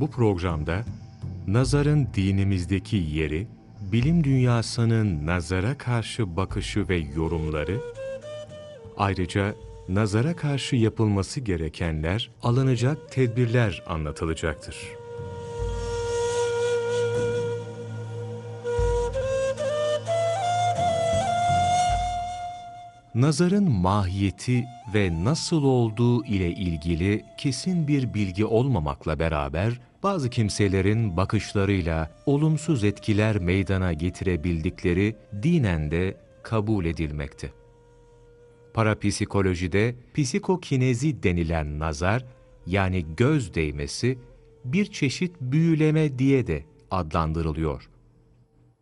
Bu programda nazarın dinimizdeki yeri, bilim dünyasının nazara karşı bakışı ve yorumları, ayrıca nazara karşı yapılması gerekenler, alınacak tedbirler anlatılacaktır. Nazarın mahiyeti ve nasıl olduğu ile ilgili kesin bir bilgi olmamakla beraber, bazı kimselerin bakışlarıyla olumsuz etkiler meydana getirebildikleri dinen de kabul edilmekte. Parapsikolojide psikokinezi denilen nazar, yani göz değmesi, bir çeşit büyüleme diye de adlandırılıyor.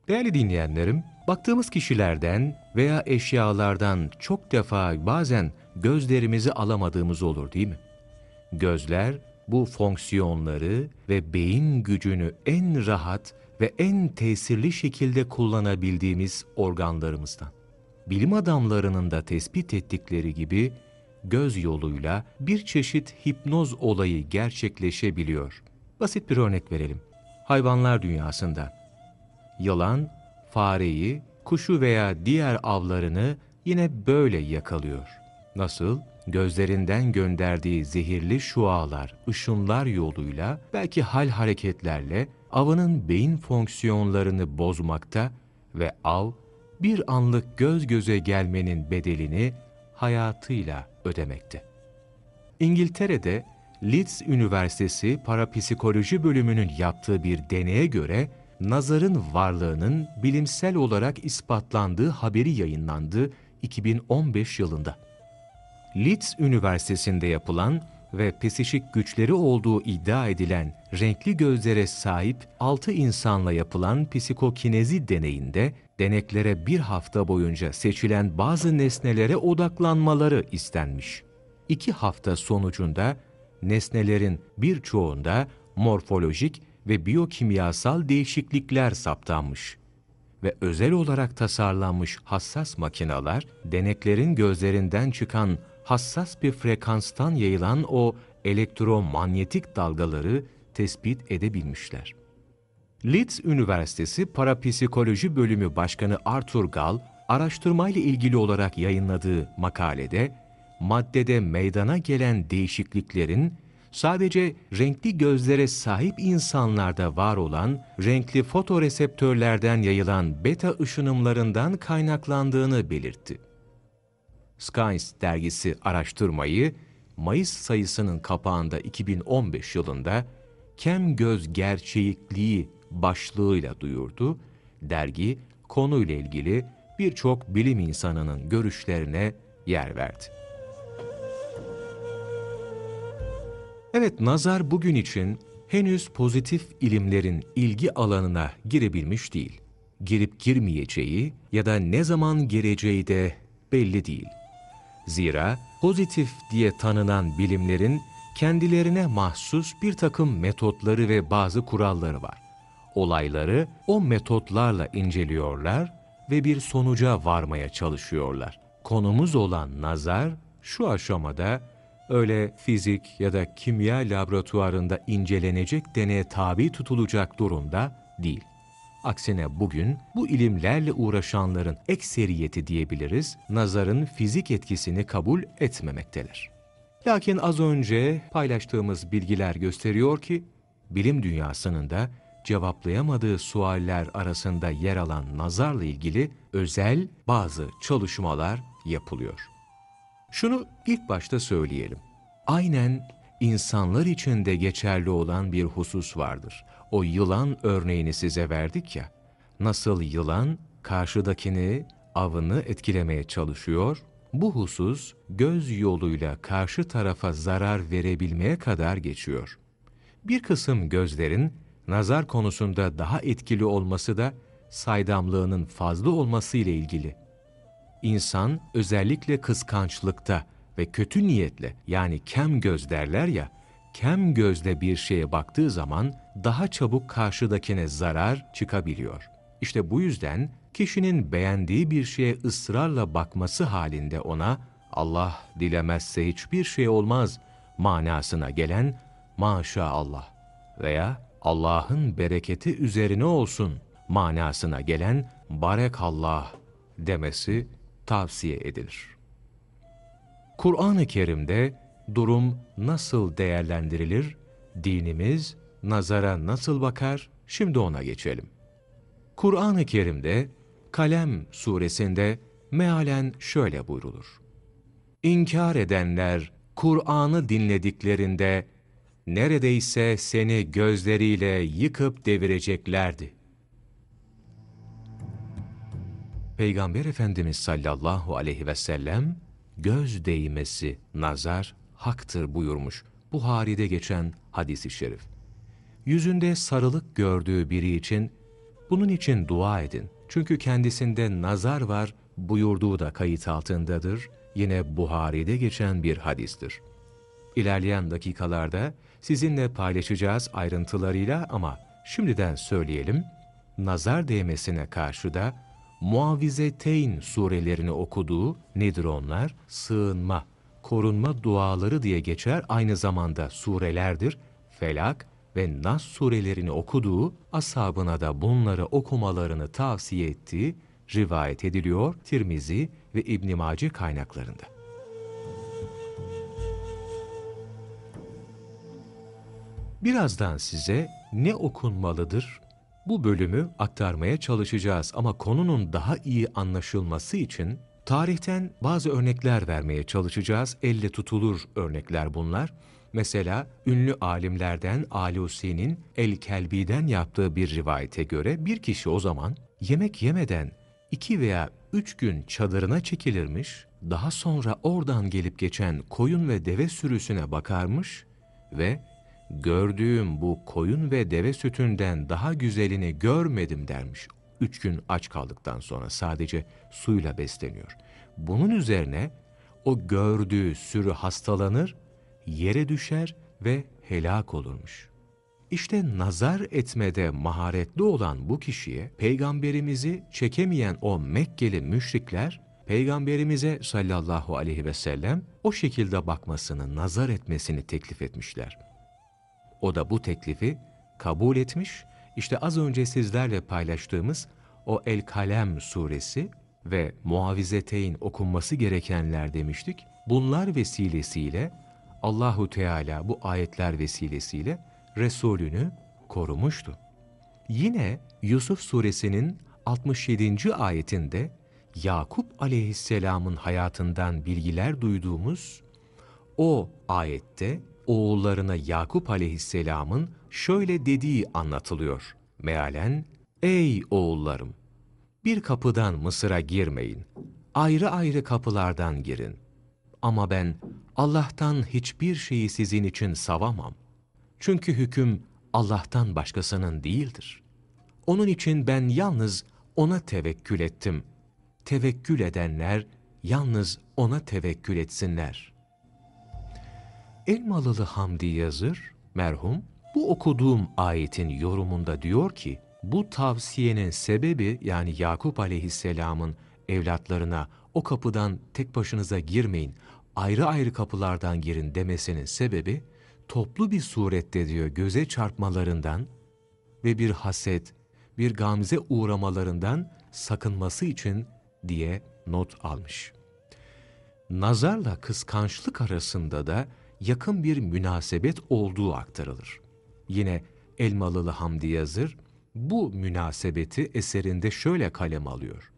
Değerli dinleyenlerim, baktığımız kişilerden veya eşyalardan çok defa bazen gözlerimizi alamadığımız olur değil mi? Gözler bu fonksiyonları ve beyin gücünü en rahat ve en tesirli şekilde kullanabildiğimiz organlarımızdan. Bilim adamlarının da tespit ettikleri gibi göz yoluyla bir çeşit hipnoz olayı gerçekleşebiliyor. Basit bir örnek verelim. Hayvanlar dünyasında yılan fareyi, kuşu veya diğer avlarını yine böyle yakalıyor. Nasıl? Gözlerinden gönderdiği zehirli şualar, ışınlar yoluyla, belki hal hareketlerle avının beyin fonksiyonlarını bozmakta ve av, bir anlık göz göze gelmenin bedelini hayatıyla ödemekte. İngiltere'de Leeds Üniversitesi Parapsikoloji bölümünün yaptığı bir deneye göre nazarın varlığının bilimsel olarak ispatlandığı haberi yayınlandı 2015 yılında. Leeds Üniversitesi'nde yapılan ve psikik güçleri olduğu iddia edilen renkli gözlere sahip 6 insanla yapılan psikokinezi deneyinde deneklere bir hafta boyunca seçilen bazı nesnelere odaklanmaları istenmiş. İki hafta sonucunda nesnelerin birçoğunda morfolojik ve biyokimyasal değişiklikler saptanmış ve özel olarak tasarlanmış hassas makineler, deneklerin gözlerinden çıkan hassas bir frekanstan yayılan o elektromanyetik dalgaları tespit edebilmişler. Leeds Üniversitesi Parapsikoloji Bölümü Başkanı Arthur Gall, araştırmayla ilgili olarak yayınladığı makalede, maddede meydana gelen değişikliklerin sadece renkli gözlere sahip insanlarda var olan renkli fotoreseptörlerden yayılan beta ışınımlarından kaynaklandığını belirtti. Science dergisi araştırmayı Mayıs sayısının kapağında 2015 yılında Kem Göz Gerçekliği başlığıyla duyurdu. Dergi konuyla ilgili birçok bilim insanının görüşlerine yer verdi. Evet, nazar bugün için henüz pozitif ilimlerin ilgi alanına girebilmiş değil. Girip girmeyeceği ya da ne zaman gireceği de belli değil. Zira pozitif diye tanınan bilimlerin kendilerine mahsus bir takım metotları ve bazı kuralları var. Olayları o metotlarla inceliyorlar ve bir sonuca varmaya çalışıyorlar. Konumuz olan nazar şu aşamada öyle fizik ya da kimya laboratuvarında incelenecek deneye tabi tutulacak durumda değil. Aksine bugün bu ilimlerle uğraşanların ekseriyeti diyebiliriz, nazarın fizik etkisini kabul etmemekteler. Lakin az önce paylaştığımız bilgiler gösteriyor ki, bilim dünyasının da cevaplayamadığı sualler arasında yer alan nazarla ilgili özel bazı çalışmalar yapılıyor. Şunu ilk başta söyleyelim. Aynen insanlar için de geçerli olan bir husus vardır. O yılan örneğini size verdik ya. Nasıl yılan karşıdakini, avını etkilemeye çalışıyor, bu husus göz yoluyla karşı tarafa zarar verebilmeye kadar geçiyor. Bir kısım gözlerin nazar konusunda daha etkili olması da saydamlığının fazla olması ile ilgili. İnsan özellikle kıskançlıkta ve kötü niyetle yani kem göz derler ya, kem gözle bir şeye baktığı zaman daha çabuk karşıdakine zarar çıkabiliyor. İşte bu yüzden kişinin beğendiği bir şeye ısrarla bakması halinde ona Allah dilemezse hiçbir şey olmaz manasına gelen maşallah veya Allah'ın bereketi üzerine olsun manasına gelen barekallah demesi tavsiye edilir. Kur'an-ı Kerim'de durum nasıl değerlendirilir? Dinimiz nazara nasıl bakar? Şimdi ona geçelim. Kur'an-ı Kerim'de Kalem suresinde mealen şöyle buyrulur. İnkar edenler Kur'an'ı dinlediklerinde neredeyse seni gözleriyle yıkıp devireceklerdi. Peygamber Efendimiz sallallahu aleyhi ve sellem göz değmesi, nazar haktır buyurmuş. Buhari'de geçen hadisi şerif. Yüzünde sarılık gördüğü biri için bunun için dua edin. Çünkü kendisinde nazar var buyurduğu da kayıt altındadır. Yine Buhari'de geçen bir hadistir. İlerleyen dakikalarda sizinle paylaşacağız ayrıntılarıyla ama şimdiden söyleyelim, nazar değmesine karşı da Muavizeteyn surelerini okuduğu nedir onlar? Sığınma, korunma duaları diye geçer aynı zamanda surelerdir. Felak ve Nas surelerini okuduğu, ashabına da bunları okumalarını tavsiye ettiği rivayet ediliyor Tirmizi ve İbn Mace kaynaklarında. Birazdan size ne okunmalıdır bu bölümü aktarmaya çalışacağız ama konunun daha iyi anlaşılması için tarihten bazı örnekler vermeye çalışacağız. Elle tutulur örnekler bunlar. Mesela ünlü alimlerden Alusi'nin El-Kelbi'den yaptığı bir rivayete göre bir kişi o zaman yemek yemeden iki veya üç gün çadırına çekilirmiş, daha sonra oradan gelip geçen koyun ve deve sürüsüne bakarmış ve gördüğüm bu koyun ve deve sütünden daha güzelini görmedim dermiş. Üç gün aç kaldıktan sonra sadece suyla besleniyor. Bunun üzerine o gördüğü sürü hastalanır, yere düşer ve helak olurmuş. İşte nazar etmede maharetli olan bu kişiye peygamberimizi çekemeyen o Mekkeli müşrikler peygamberimize sallallahu aleyhi ve sellem o şekilde bakmasını, nazar etmesini teklif etmişler. O da bu teklifi kabul etmiş. İşte az önce sizlerle paylaştığımız o El Kalem suresi ve Muavizeteyn okunması gerekenler demiştik. Bunlar vesilesiyle Allahu Teala bu ayetler vesilesiyle Resulünü korumuştu. Yine Yusuf suresinin 67. ayetinde Yakup aleyhisselamın hayatından bilgiler duyduğumuz o ayette oğullarına Yakup aleyhisselamın şöyle dediği anlatılıyor. Mealen, ey oğullarım! Bir kapıdan Mısır'a girmeyin. Ayrı ayrı kapılardan girin. Ama ben Allah'tan hiçbir şeyi sizin için savamam. Çünkü hüküm Allah'tan başkasının değildir. Onun için ben yalnız O'na tevekkül ettim. Tevekkül edenler yalnız O'na tevekkül etsinler.'' Elmalılı Hamdi Yazır, merhum, bu okuduğum ayetin yorumunda diyor ki, bu tavsiyenin sebebi yani Yakup aleyhisselamın evlatlarına o kapıdan tek başınıza girmeyin, ayrı ayrı kapılardan girin demesinin sebebi, toplu bir surette diyor göze çarpmalarından ve bir haset, bir gamze uğramalarından sakınması için diye not almış. Nazarla kıskançlık arasında da yakın bir münasebet olduğu aktarılır. Yine Elmalılı Hamdi Yazır bu münasebeti eserinde şöyle kalem alıyor.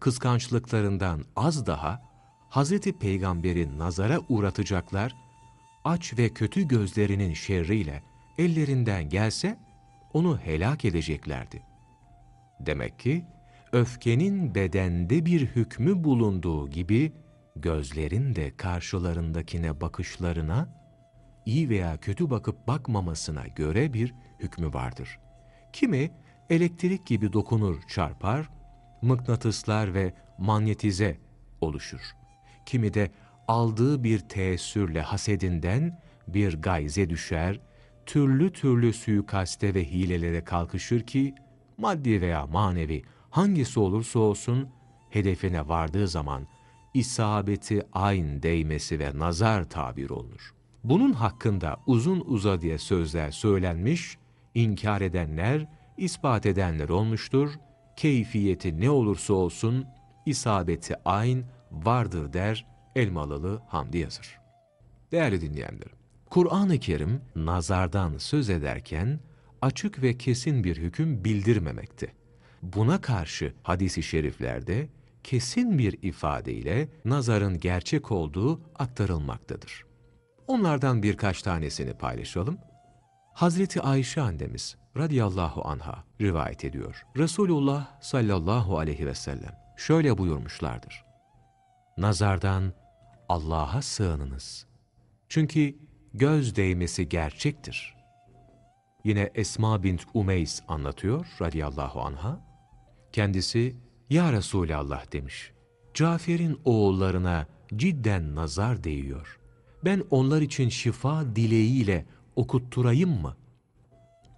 Kıskançlıklarından az daha Hazreti Peygamber'i nazara uğratacaklar, aç ve kötü gözlerinin şerriyle ellerinden gelse onu helak edeceklerdi. Demek ki öfkenin bedende bir hükmü bulunduğu gibi gözlerin de karşılarındakine bakışlarına, iyi veya kötü bakıp bakmamasına göre bir hükmü vardır. Kimi elektrik gibi dokunur çarpar, mıknatıslar ve manyetize oluşur. Kimi de aldığı bir teessürle hasedinden bir gayze düşer, türlü türlü suikaste ve hilelere kalkışır ki, maddi veya manevi hangisi olursa olsun, hedefine vardığı zaman isabeti ayn değmesi ve nazar tabir olunur. Bunun hakkında uzun uzadıya sözler söylenmiş, inkar edenler, ispat edenler olmuştur. Keyfiyeti ne olursa olsun, isabeti ayn vardır der Elmalılı Hamdi yazır. Değerli dinleyenlerim, Kur'an-ı Kerim nazardan söz ederken açık ve kesin bir hüküm bildirmemekte. Buna karşı hadisi şeriflerde kesin bir ifadeyle nazarın gerçek olduğu aktarılmaktadır. Onlardan birkaç tanesini paylaşalım. Hazreti Ayşe annemiz radıyallahu anha rivayet ediyor. Resulullah sallallahu aleyhi ve sellem şöyle buyurmuşlardır. Nazardan Allah'a sığınınız. Çünkü göz değmesi gerçektir. Yine Esma bint Umeys anlatıyor radıyallahu anha. Kendisi, Ya Resulallah demiş. Cafer'in oğullarına cidden nazar değiyor. Ben onlar için şifa dileğiyle okutturayım mı?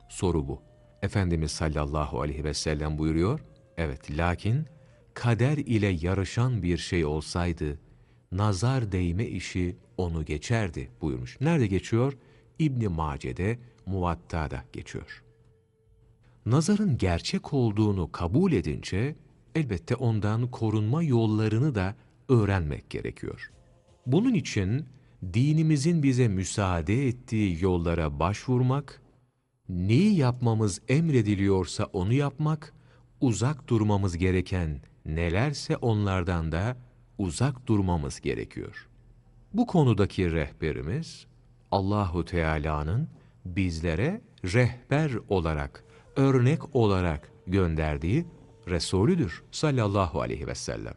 Soru bu. Efendimiz sallallahu aleyhi ve sellem buyuruyor. Evet, lakin kader ile yarışan bir şey olsaydı, nazar değme işi onu geçerdi buyurmuş. Nerede geçiyor? İbn Mace'de, Muvatta'da geçiyor. Nazarın gerçek olduğunu kabul edince elbette ondan korunma yollarını da öğrenmek gerekiyor. Bunun için dinimizin bize müsaade ettiği yollara başvurmak, neyi yapmamız emrediliyorsa onu yapmak, uzak durmamız gereken nelerse onlardan da uzak durmamız gerekiyor. Bu konudaki rehberimiz Allahu Teala'nın bizlere rehber olarak, örnek olarak gönderdiği Resulüdür sallallahu aleyhi ve sellem.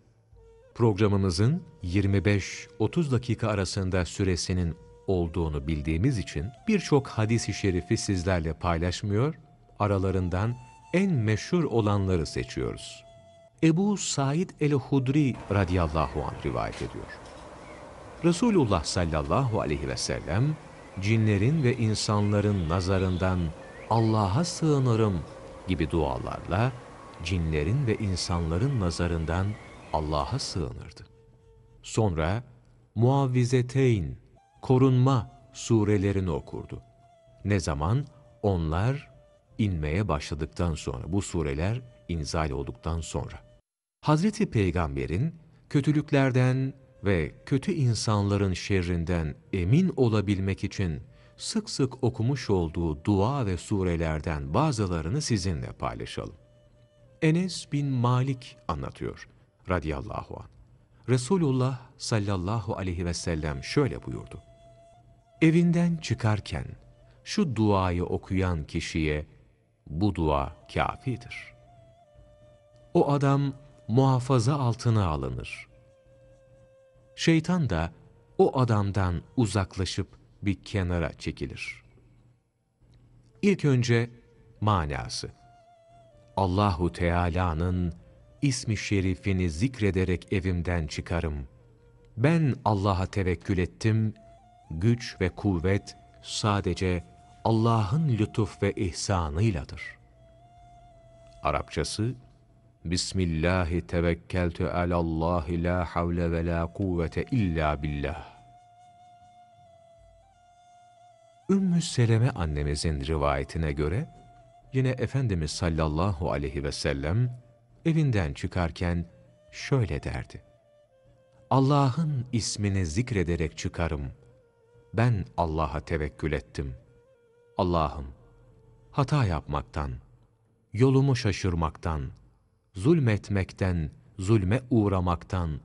Programımızın 25-30 dakika arasında süresinin olduğunu bildiğimiz için birçok hadis-i şerifi sizlerle paylaşmıyor, aralarından en meşhur olanları seçiyoruz. Ebu Said el-Hudri radıyallahu anh rivayet ediyor. Resulullah sallallahu aleyhi ve sellem, cinlerin ve insanların nazarından Allah'a sığınırım gibi dualarla, cinlerin ve insanların nazarından Allah'a sığınırdı. Sonra Muavvizeteyn, korunma surelerini okurdu. Ne zaman? Onlar inmeye başladıktan sonra, bu sureler inzal olduktan sonra. Hazreti Peygamber'in kötülüklerden ve kötü insanların şerrinden emin olabilmek için sık sık okumuş olduğu dua ve surelerden bazılarını sizinle paylaşalım. Enes bin Malik anlatıyor radıyallahu anh. Resulullah sallallahu aleyhi ve sellem şöyle buyurdu. Evinden çıkarken şu duayı okuyan kişiye bu dua kafidir. O adam muhafaza altına alınır. Şeytan da o adamdan uzaklaşıp bir kenara çekilir. İlk önce manası. Allahu Teala'nın ismi şerifini zikrederek evimden çıkarım. Ben Allah'a tevekkül ettim, güç ve kuvvet sadece Allah'ın lütuf ve ihsanıyladır. Arapçası Bismillahi tevekkeltü alallahi la havle ve la kuvvete illa billah. Ümmü Seleme annemizin rivayetine göre, yine Efendimiz sallallahu aleyhi ve sellem evinden çıkarken şöyle derdi. Allah'ın ismini zikrederek çıkarım. Ben Allah'a tevekkül ettim. Allah'ım, hata yapmaktan, yolumu şaşırmaktan, zulmetmekten, zulme uğramaktan,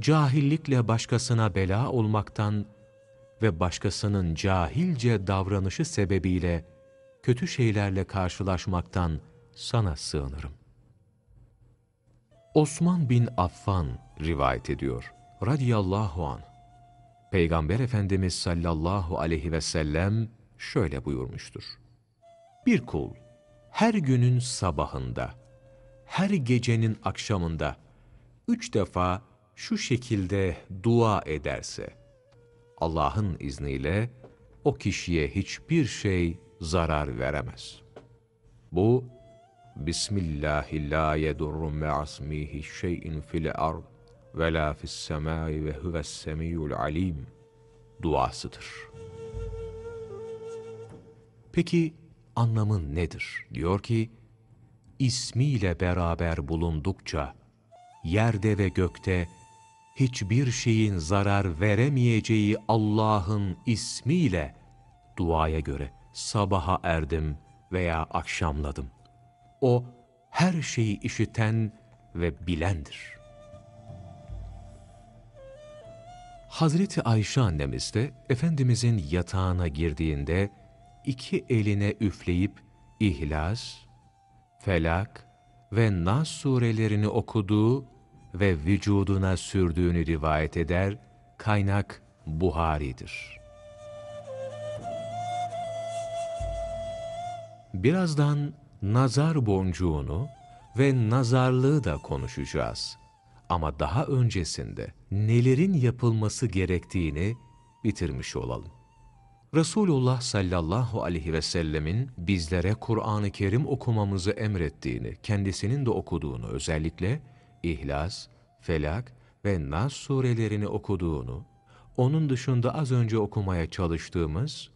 cahillikle başkasına bela olmaktan ve başkasının cahilce davranışı sebebiyle kötü şeylerle karşılaşmaktan sana sığınırım. Osman bin Affan rivayet ediyor. Radiyallahu an. Peygamber Efendimiz sallallahu aleyhi ve sellem şöyle buyurmuştur. Bir kul her günün sabahında her gecenin akşamında üç defa şu şekilde dua ederse, Allah'ın izniyle o kişiye hiçbir şey zarar veremez. Bu, Bismillahi la yedurru me'asmihi şeyin fil ard ve la fis ve huves semiyul alim duasıdır. Peki anlamı nedir? Diyor ki, ismiyle beraber bulundukça, yerde ve gökte hiçbir şeyin zarar veremeyeceği Allah'ın ismiyle duaya göre sabaha erdim veya akşamladım. O her şeyi işiten ve bilendir. Hazreti Ayşe annemiz de Efendimizin yatağına girdiğinde iki eline üfleyip İhlas, Felak ve Nas surelerini okuduğu ve vücuduna sürdüğünü rivayet eder, kaynak Buhari'dir. Birazdan nazar boncuğunu ve nazarlığı da konuşacağız. Ama daha öncesinde nelerin yapılması gerektiğini bitirmiş olalım. Resulullah sallallahu aleyhi ve sellemin bizlere Kur'an-ı Kerim okumamızı emrettiğini, kendisinin de okuduğunu özellikle İhlas, Felak ve Nas surelerini okuduğunu, onun dışında az önce okumaya çalıştığımız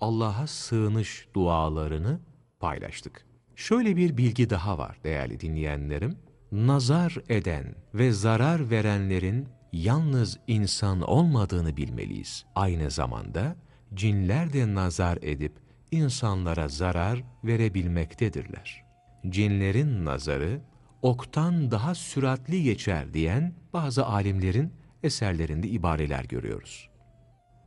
Allah'a sığınış dualarını paylaştık. Şöyle bir bilgi daha var değerli dinleyenlerim. Nazar eden ve zarar verenlerin yalnız insan olmadığını bilmeliyiz. Aynı zamanda cinler de nazar edip insanlara zarar verebilmektedirler. Cinlerin nazarı oktan daha süratli geçer diyen bazı alimlerin eserlerinde ibareler görüyoruz.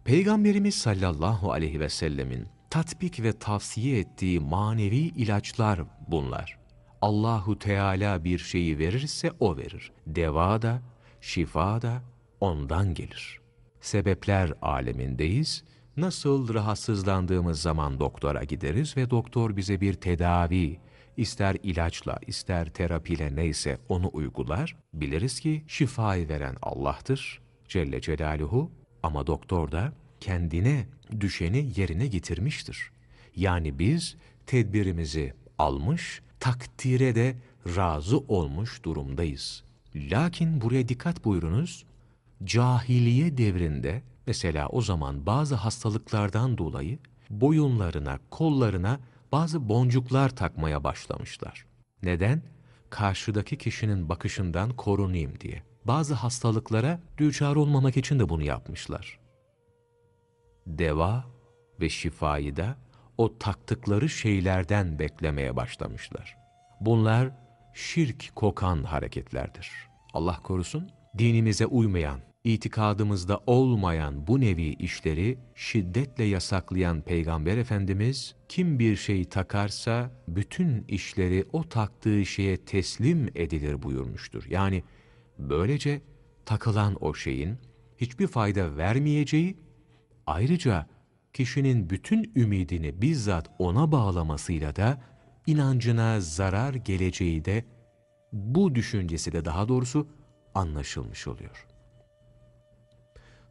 Peygamberimiz sallallahu aleyhi ve sellemin tatbik ve tavsiye ettiği manevi ilaçlar bunlar. Allahu Teala bir şeyi verirse o verir. Deva da, şifa da ondan gelir. Sebepler alemindeyiz. Nasıl rahatsızlandığımız zaman doktora gideriz ve doktor bize bir tedavi, ister ilaçla, ister terapiyle neyse onu uygular. Biliriz ki şifayı veren Allah'tır Celle Celaluhu ama doktor da kendine düşeni yerine getirmiştir. Yani biz tedbirimizi almış, takdire de razı olmuş durumdayız. Lakin buraya dikkat buyurunuz, cahiliye devrinde mesela o zaman bazı hastalıklardan dolayı boyunlarına, kollarına bazı boncuklar takmaya başlamışlar. Neden? Karşıdaki kişinin bakışından korunayım diye. Bazı hastalıklara düçar olmamak için de bunu yapmışlar. Deva ve şifayı da o taktıkları şeylerden beklemeye başlamışlar. Bunlar şirk kokan hareketlerdir. Allah korusun, dinimize uymayan, itikadımızda olmayan bu nevi işleri şiddetle yasaklayan Peygamber Efendimiz, kim bir şey takarsa bütün işleri o taktığı şeye teslim edilir buyurmuştur. Yani böylece takılan o şeyin hiçbir fayda vermeyeceği, ayrıca kişinin bütün ümidini bizzat ona bağlamasıyla da inancına zarar geleceği de bu düşüncesi de daha doğrusu anlaşılmış oluyor.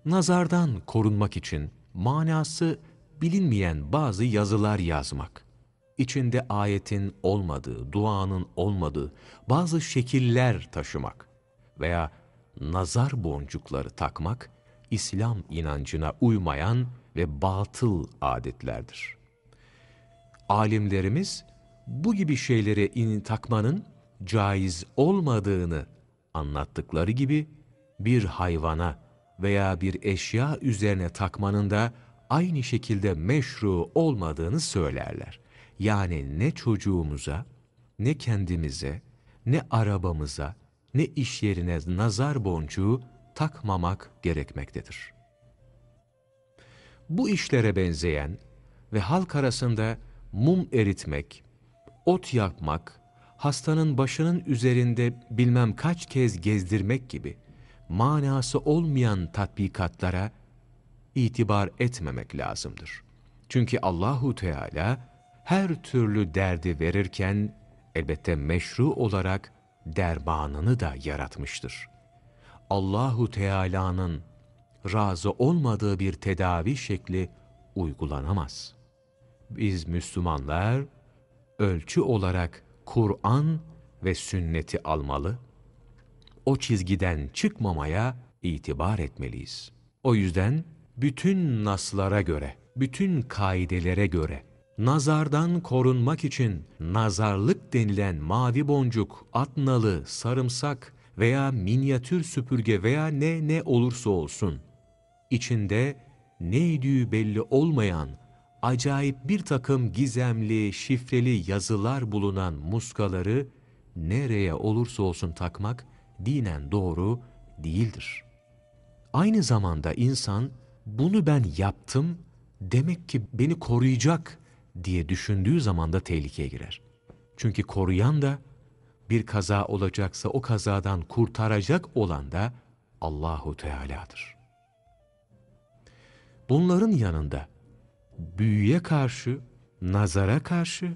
Nazardan korunmak için manası bilinmeyen bazı yazılar yazmak, içinde ayetin olmadığı, duanın olmadığı bazı şekiller taşımak veya nazar boncukları takmak, İslam inancına uymayan ve batıl adetlerdir. Alimlerimiz bu gibi şeyleri in takmanın caiz olmadığını anlattıkları gibi bir hayvana veya bir eşya üzerine takmanın da aynı şekilde meşru olmadığını söylerler. Yani ne çocuğumuza, ne kendimize, ne arabamıza, ne iş yerine nazar boncuğu takmamak gerekmektedir. Bu işlere benzeyen ve halk arasında mum eritmek, ot yakmak, hastanın başının üzerinde bilmem kaç kez gezdirmek gibi manası olmayan tatbikatlara itibar etmemek lazımdır. Çünkü Allahu Teala her türlü derdi verirken elbette meşru olarak dermanını da yaratmıştır. Allahu Teala'nın razı olmadığı bir tedavi şekli uygulanamaz. Biz Müslümanlar ölçü olarak Kur'an ve sünneti almalı, o çizgiden çıkmamaya itibar etmeliyiz. O yüzden bütün naslara göre, bütün kaidelere göre, nazardan korunmak için nazarlık denilen mavi boncuk, atnalı, sarımsak veya minyatür süpürge veya ne ne olursa olsun, içinde neydi belli olmayan, acayip bir takım gizemli, şifreli yazılar bulunan muskaları nereye olursa olsun takmak dinen doğru değildir. Aynı zamanda insan bunu ben yaptım demek ki beni koruyacak diye düşündüğü zaman da tehlikeye girer. Çünkü koruyan da bir kaza olacaksa o kazadan kurtaracak olan da Allahu Teala'dır. Bunların yanında büyüye karşı, nazara karşı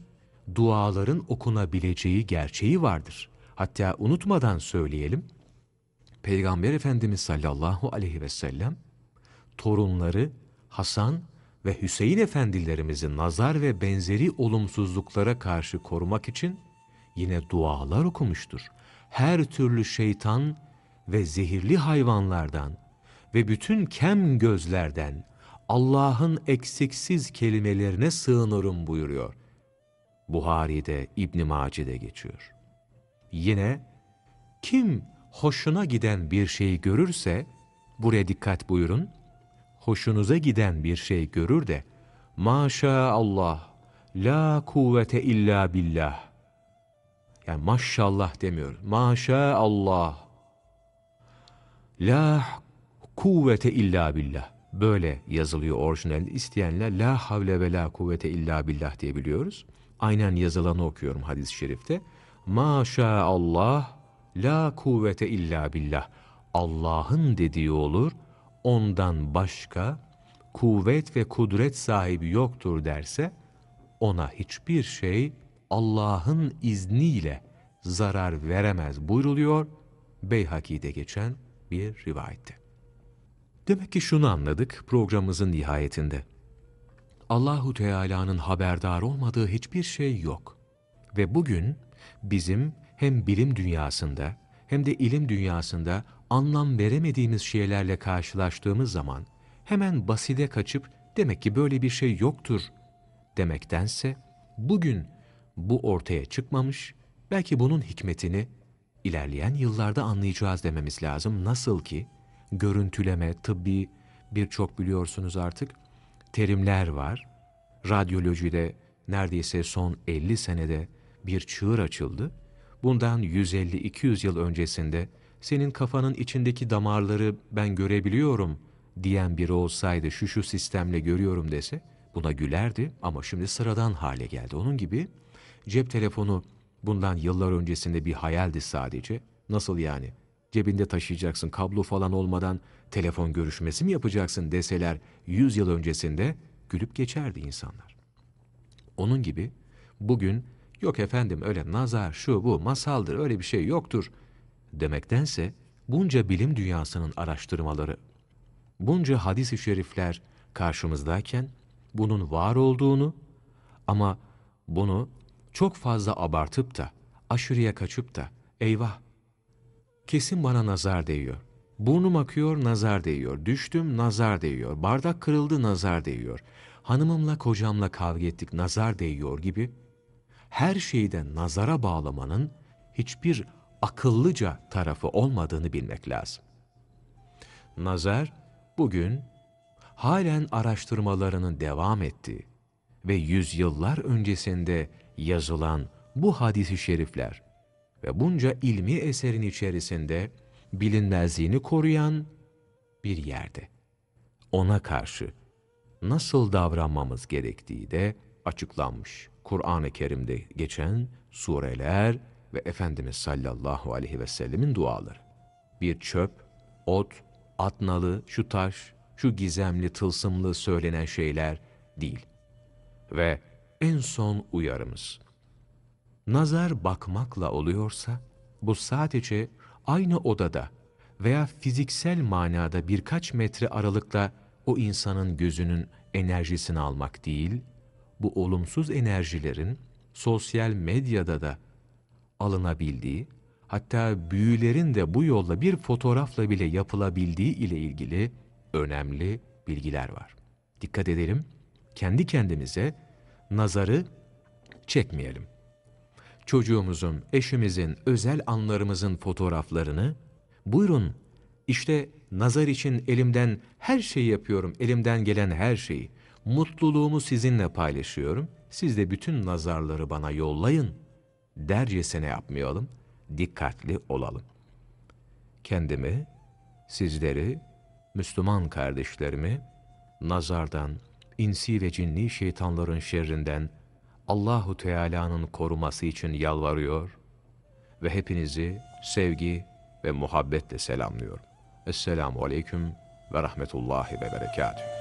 duaların okunabileceği gerçeği vardır. Hatta unutmadan söyleyelim, Peygamber Efendimiz sallallahu aleyhi ve sellem torunları Hasan ve Hüseyin efendilerimizi nazar ve benzeri olumsuzluklara karşı korumak için yine dualar okumuştur. Her türlü şeytan ve zehirli hayvanlardan ve bütün kem gözlerden Allah'ın eksiksiz kelimelerine sığınırım buyuruyor. Buhari'de, İbn Mace'de geçiyor. Yine kim hoşuna giden bir şeyi görürse, buraya dikkat buyurun, hoşunuza giden bir şey görür de, maşallah, la kuvvete illa billah. Yani maşallah demiyor, maşallah, la kuvvete illa billah. Böyle yazılıyor orijinalde. İsteyenler la havle ve la kuvvete illa billah diye biliyoruz. Aynen yazılanı okuyorum hadis-i şerifte. Maşallah la kuvvete illa billah. Allah'ın dediği olur, ondan başka kuvvet ve kudret sahibi yoktur derse, ona hiçbir şey Allah'ın izniyle zarar veremez buyruluyor Beyhaki'de geçen bir rivayette. Demek ki şunu anladık programımızın nihayetinde. Allahu Teala'nın haberdar olmadığı hiçbir şey yok. Ve bugün bizim hem bilim dünyasında hem de ilim dünyasında anlam veremediğimiz şeylerle karşılaştığımız zaman hemen basite kaçıp demek ki böyle bir şey yoktur demektense bugün bu ortaya çıkmamış, belki bunun hikmetini ilerleyen yıllarda anlayacağız dememiz lazım. Nasıl ki görüntüleme, tıbbi birçok biliyorsunuz artık terimler var. Radyolojide neredeyse son 50 senede bir çığır açıldı. Bundan 150-200 yıl öncesinde senin kafanın içindeki damarları ben görebiliyorum diyen biri olsaydı şu şu sistemle görüyorum dese buna gülerdi ama şimdi sıradan hale geldi. Onun gibi cep telefonu bundan yıllar öncesinde bir hayaldi sadece. Nasıl yani? Cebinde taşıyacaksın kablo falan olmadan telefon görüşmesi mi yapacaksın deseler 100 yıl öncesinde gülüp geçerdi insanlar. Onun gibi bugün yok efendim öyle nazar şu bu masaldır öyle bir şey yoktur demektense bunca bilim dünyasının araştırmaları, bunca hadis-i şerifler karşımızdayken bunun var olduğunu ama bunu çok fazla abartıp da aşırıya kaçıp da eyvah kesin bana nazar değiyor. Burnum akıyor, nazar değiyor. Düştüm, nazar değiyor. Bardak kırıldı, nazar değiyor. Hanımımla kocamla kavga ettik, nazar değiyor gibi her şeyden nazara bağlamanın hiçbir akıllıca tarafı olmadığını bilmek lazım. Nazar, bugün halen araştırmalarının devam ettiği ve yüzyıllar öncesinde yazılan bu hadisi şerifler ve bunca ilmi eserin içerisinde bilinmezliğini koruyan bir yerde. Ona karşı nasıl davranmamız gerektiği de açıklanmış. Kur'an-ı Kerim'de geçen sureler ve Efendimiz sallallahu aleyhi ve sellemin duaları. Bir çöp, ot, atnalı, şu taş, şu gizemli, tılsımlı söylenen şeyler değil. Ve en son uyarımız. Nazar bakmakla oluyorsa, bu sadece aynı odada veya fiziksel manada birkaç metre aralıkla o insanın gözünün enerjisini almak değil, bu olumsuz enerjilerin sosyal medyada da alınabildiği, hatta büyülerin de bu yolla bir fotoğrafla bile yapılabildiği ile ilgili önemli bilgiler var. Dikkat edelim, kendi kendimize nazarı çekmeyelim. Çocuğumuzun, eşimizin, özel anlarımızın fotoğraflarını, buyurun işte nazar için elimden her şeyi yapıyorum, elimden gelen her şeyi. Mutluluğumu sizinle paylaşıyorum. Siz de bütün nazarları bana yollayın. Dercesine yapmayalım, dikkatli olalım. Kendimi, sizleri, Müslüman kardeşlerimi nazardan, insi ve cinni şeytanların şerrinden Allahu Teala'nın koruması için yalvarıyor ve hepinizi sevgi ve muhabbetle selamlıyorum. Esselamu aleyküm ve rahmetullahi ve berekatuhu.